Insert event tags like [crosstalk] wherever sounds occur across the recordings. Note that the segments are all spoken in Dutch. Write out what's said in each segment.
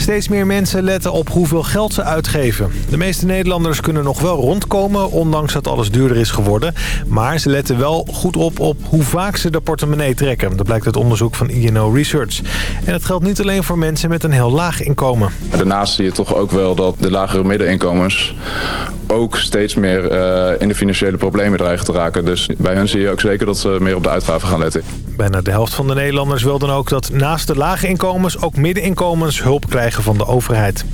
Steeds meer mensen letten op hoeveel geld ze uitgeven. De meeste Nederlanders kunnen nog wel rondkomen, ondanks dat alles duurder is geworden. Maar ze letten wel goed op op hoe vaak ze de portemonnee trekken. Dat blijkt uit onderzoek van INO Research. En het geldt niet alleen voor mensen met een heel laag inkomen. Daarnaast zie je toch ook wel dat de lagere middeninkomens ook steeds meer eh, in de financiële problemen dreigen te raken. Dus bij hen zie je ook zeker dat ze meer op de uitgaven gaan letten. Bijna de helft van de Nederlanders wil dan ook dat naast de lage inkomens... ook middeninkomens hulp krijgen van de overheid.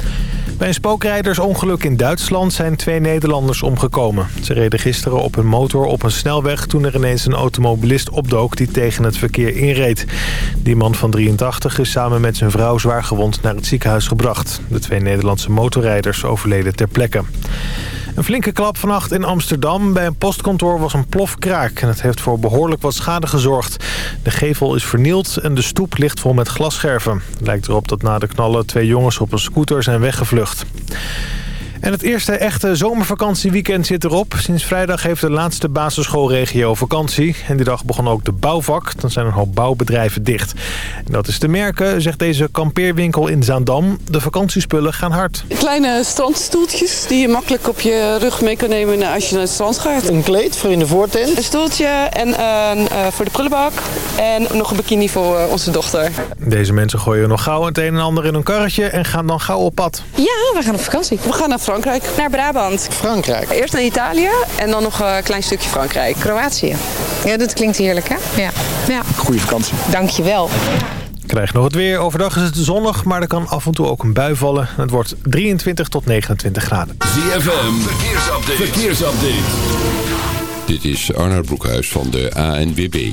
Bij een spookrijdersongeluk in Duitsland zijn twee Nederlanders omgekomen. Ze reden gisteren op hun motor op een snelweg... toen er ineens een automobilist opdook die tegen het verkeer inreed. Die man van 83 is samen met zijn vrouw zwaar gewond naar het ziekenhuis gebracht. De twee Nederlandse motorrijders overleden ter plekke. Een flinke klap vannacht in Amsterdam. Bij een postkantoor was een plofkraak en het heeft voor behoorlijk wat schade gezorgd. De gevel is vernield en de stoep ligt vol met glasscherven. Lijkt erop dat na de knallen twee jongens op een scooter zijn weggevlucht. En het eerste echte zomervakantieweekend zit erop. Sinds vrijdag heeft de laatste basisschoolregio vakantie. En die dag begon ook de bouwvak. Dan zijn een hoop bouwbedrijven dicht. En dat is te merken, zegt deze kampeerwinkel in Zaandam. De vakantiespullen gaan hard. Kleine strandstoeltjes die je makkelijk op je rug mee kan nemen als je naar het strand gaat. Een kleed voor in de voortent. Een stoeltje en uh, voor de prullenbak. En nog een bikini voor uh, onze dochter. Deze mensen gooien nog gauw het een en ander in een karretje en gaan dan gauw op pad. Ja, we gaan op vakantie. We gaan naar Frankrijk. Naar Brabant. Frankrijk. Eerst naar Italië en dan nog een klein stukje Frankrijk. Kroatië. Ja, dat klinkt heerlijk, hè? Ja. ja. Goeie vakantie. Dankjewel. Krijg nog het weer. Overdag is het zonnig, maar er kan af en toe ook een bui vallen. Het wordt 23 tot 29 graden. ZFM, verkeersupdate. verkeersupdate. Dit is Arnoud Broekhuis van de ANWB.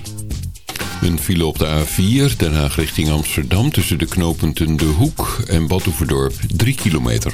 Een file op de A4, Den Haag richting Amsterdam... tussen de knooppunten De Hoek en Badhoevedorp, 3 kilometer.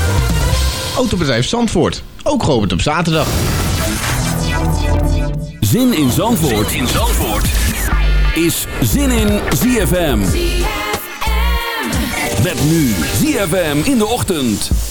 Autobedrijf Zandvoort, ook geopend op zaterdag. Zin in Zandvoort, zin in Zandvoort. is Zin in ZFM. Met nu ZFM in de ochtend.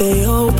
they hope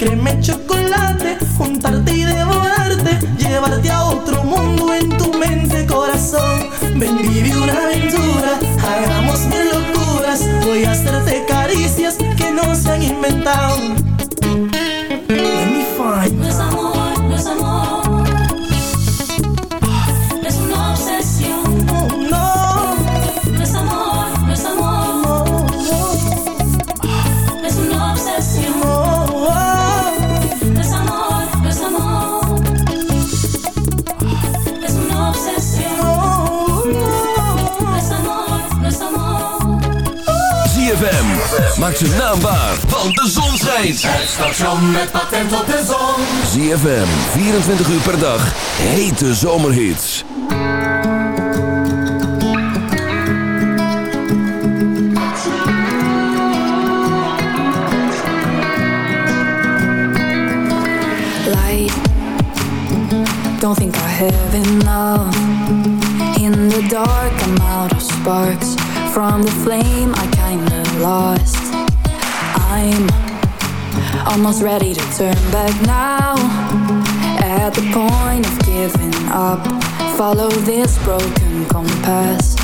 la chocolate, juntarte y devorarte, llevarte a otro mundo en tu mente, corazón. Ven, vive una aventura, hagamos mil locuras, voy a hacerte caricias que no se han inventado. maakt want de zon schijnt. Het station met patent op de zon. ZFM, 24 uur per dag, hete zomerhits. Light, don't think I have enough. In the dark, I'm out of sparks. From the flame, I kinda lost. Almost ready to turn back now. At the point of giving up Follow this broken compass.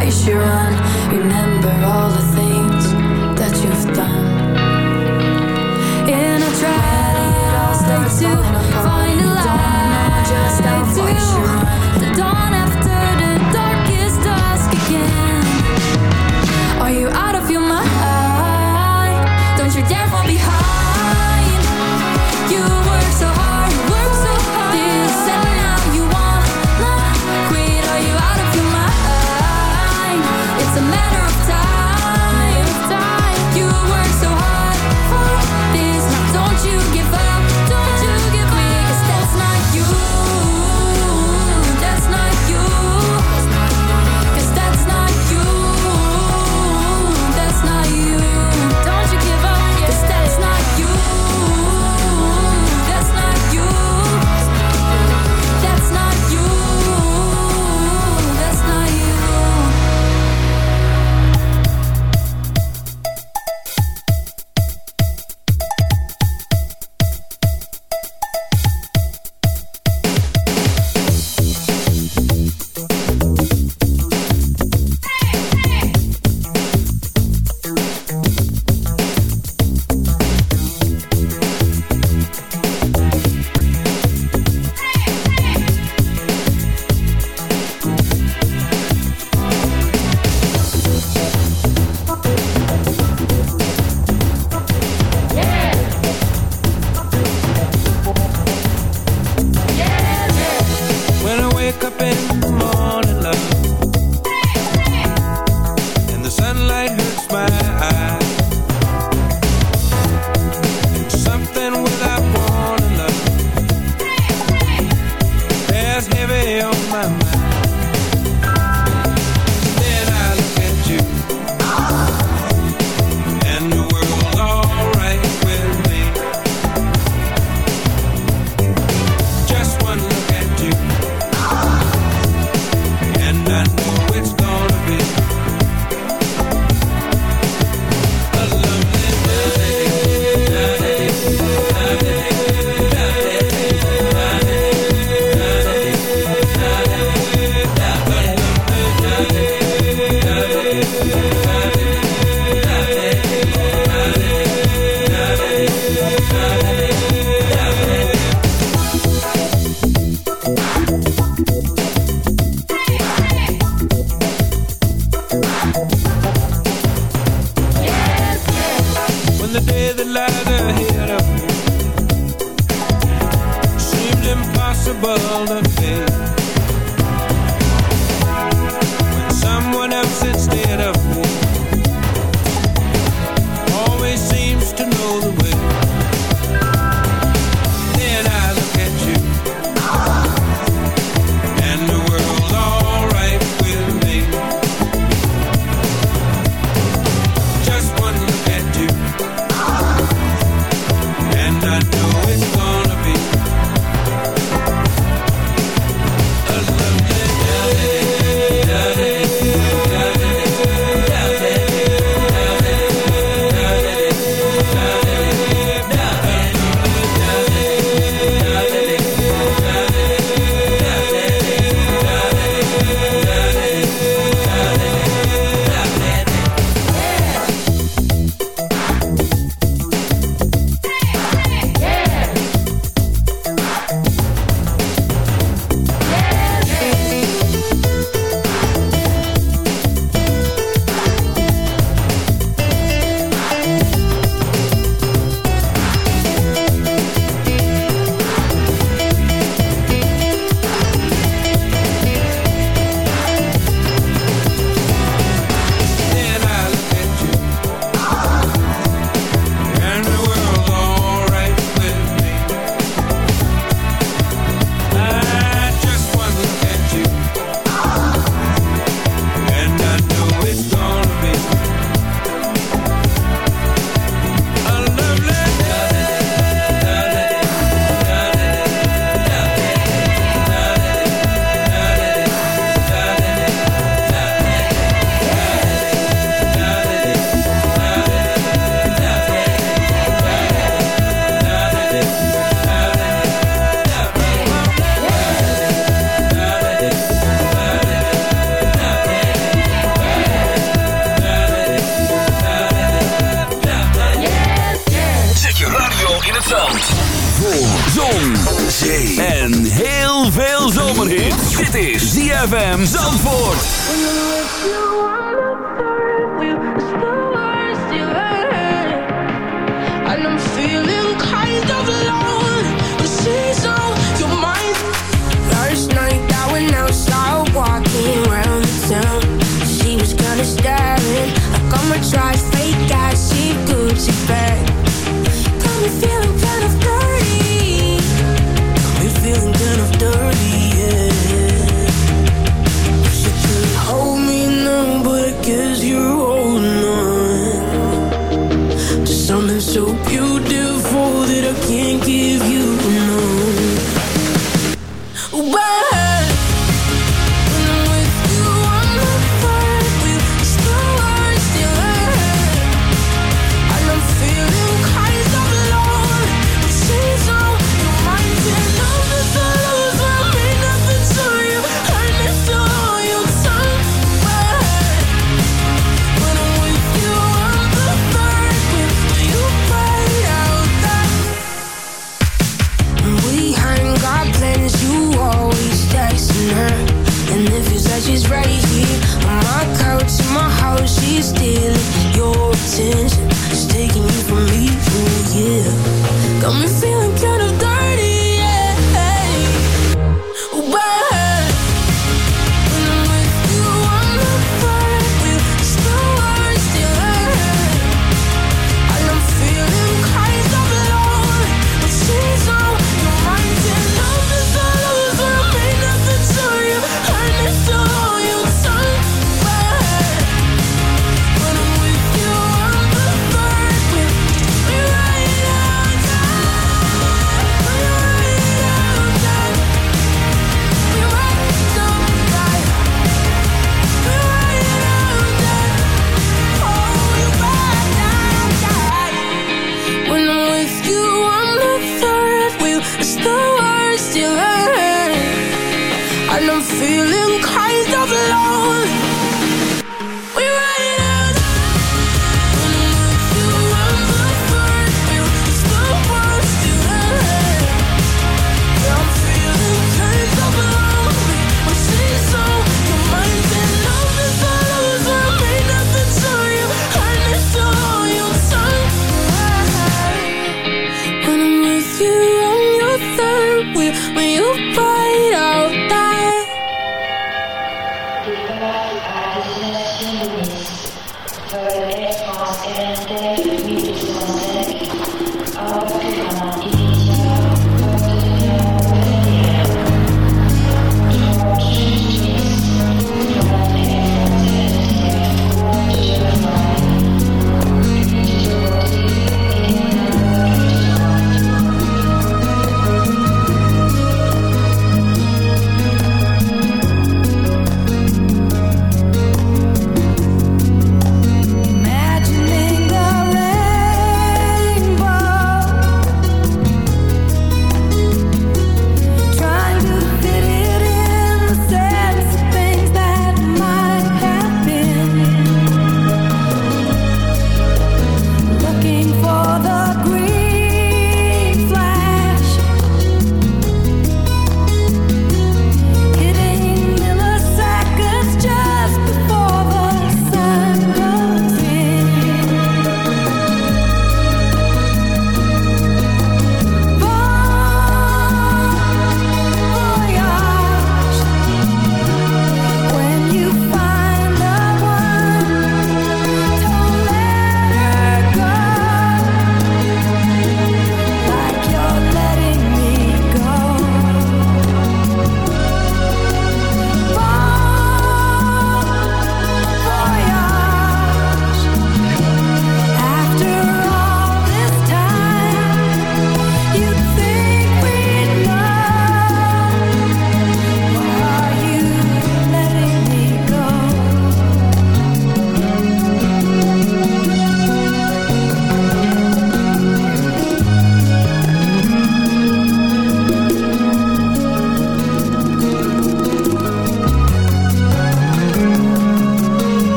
why she run. Remember all the. heavy on my mind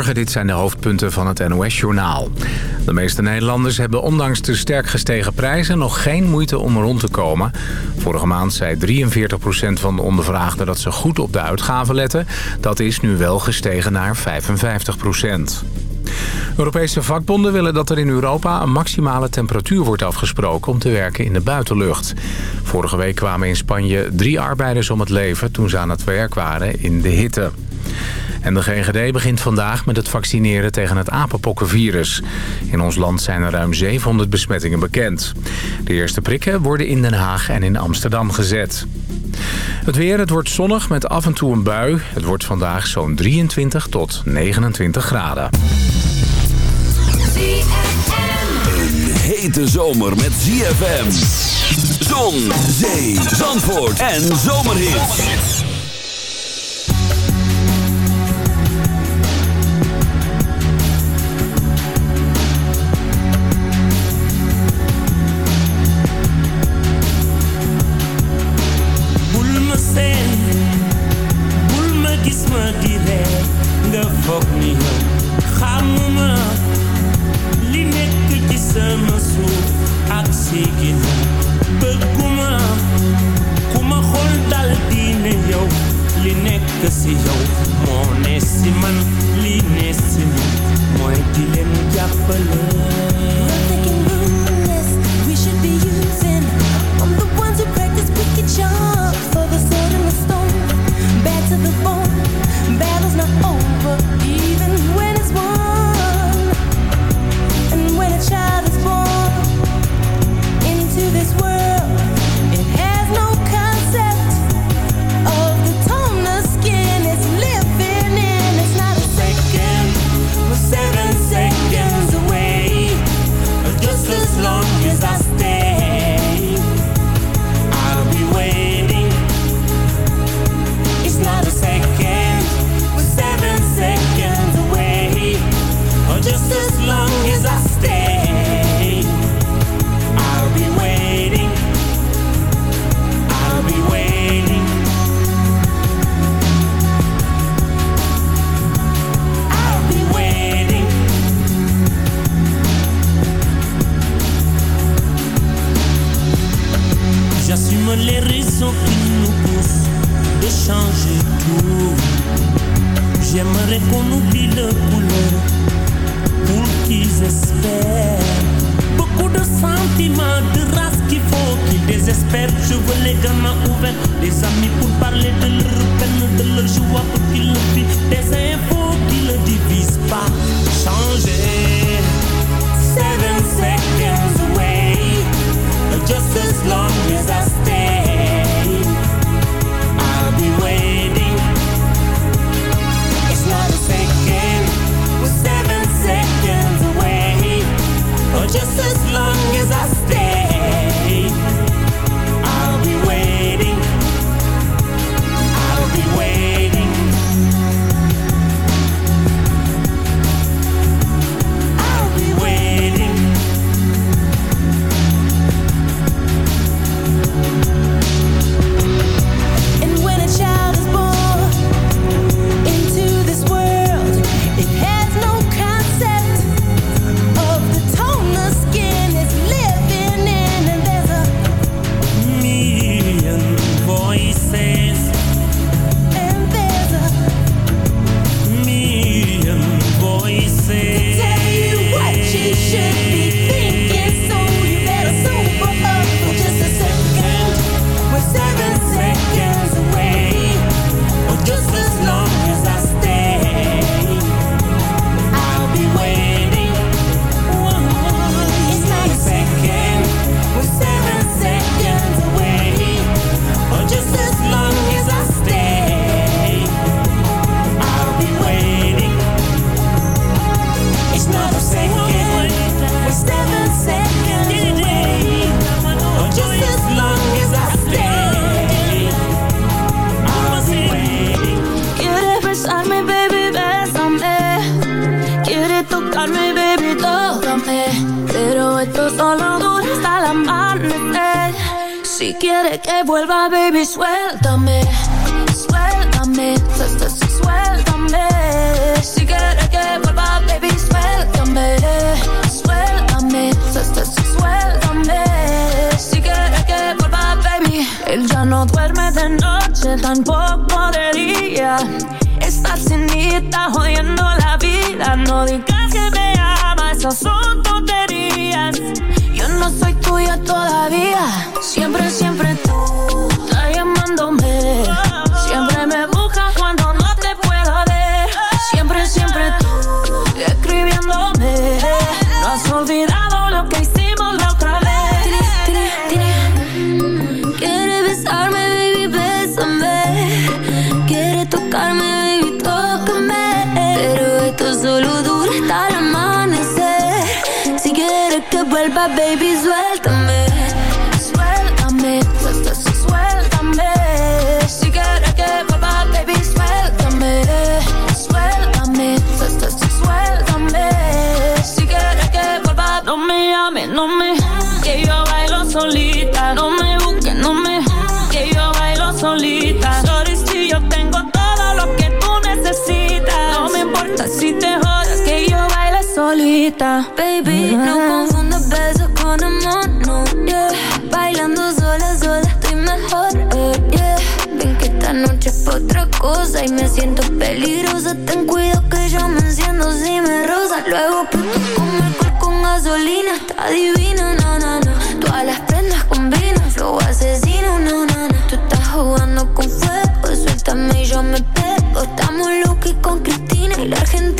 Dit zijn de hoofdpunten van het NOS-journaal. De meeste Nederlanders hebben ondanks de sterk gestegen prijzen nog geen moeite om rond te komen. Vorige maand zei 43% van de ondervraagden dat ze goed op de uitgaven letten. Dat is nu wel gestegen naar 55%. Europese vakbonden willen dat er in Europa een maximale temperatuur wordt afgesproken om te werken in de buitenlucht. Vorige week kwamen in Spanje drie arbeiders om het leven toen ze aan het werk waren in de hitte. En de GGD begint vandaag met het vaccineren tegen het apenpokkenvirus. In ons land zijn er ruim 700 besmettingen bekend. De eerste prikken worden in Den Haag en in Amsterdam gezet. Het weer, het wordt zonnig met af en toe een bui. Het wordt vandaag zo'n 23 tot 29 graden. Een hete zomer met ZFM. Zon, zee, zandvoort en zomerhit. Si quieres que vuelva, baby, suéltame. Suéltame, su- su- su- suéltame. Si quieres que vuelva, baby, suéltame. Suéltame, su- su- su- suéltame. Si quieres que vuelva, baby. Él ya no duerme de noche, tampoco de día. Esta cenita jodiendo la vida. No digas que me amas, esas son tonterías no soy tuya todavía. Siempre, siempre tú estás llamándome. Siempre me buscas cuando no te puedo ver. Siempre, siempre tú escribiéndome. No has olvidado lo que hicimos la otra vez. Quieres besarme, baby, bésame. Quieres tocarme, baby, tócame. Pero esto solo dura hasta el amanecer. Si quieres que vuelva, baby solita Baby, no [laughs] confundas besos con amor, no, yeah. Bailando sola, sola estoy mejor, eh, yeah. Ven que esta noche es pa' otra cosa y me siento peligrosa. Ten cuidado que yo me enciendo si me rosa. Luego exploto con alcohol con gasolina, está divina, na, na, na. Todas las prendas combinan, flow asesino, na, na, na. Tú estás jugando con fuego, suéltame y yo me pego. Estamos locos con Cristina y la Argentina,